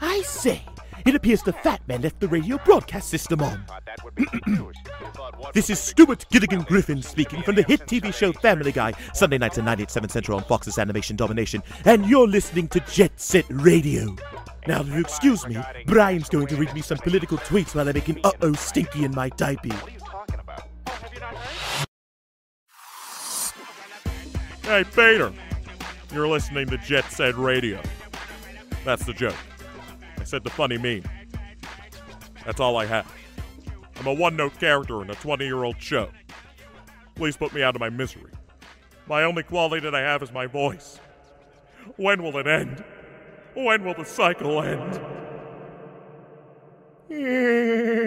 I say, it appears the fat man left the radio broadcast system on. this is Stewart Gilligan Griffin speaking from the hit TV show Family Guy, Sunday nights at 9 7 Central on Fox's Animation Domination, and you're listening to Jet Set Radio. Now, if you excuse me, Brian's going to read me some political tweets while I make an uh-oh stinky in my diaper. Hey, Peter, you're listening to Jet Set Radio. That's the joke. I said the funny meme. That's all I have. I'm a one note character in a 20 year old show. Please put me out of my misery. My only quality that I have is my voice. When will it end? When will the cycle end?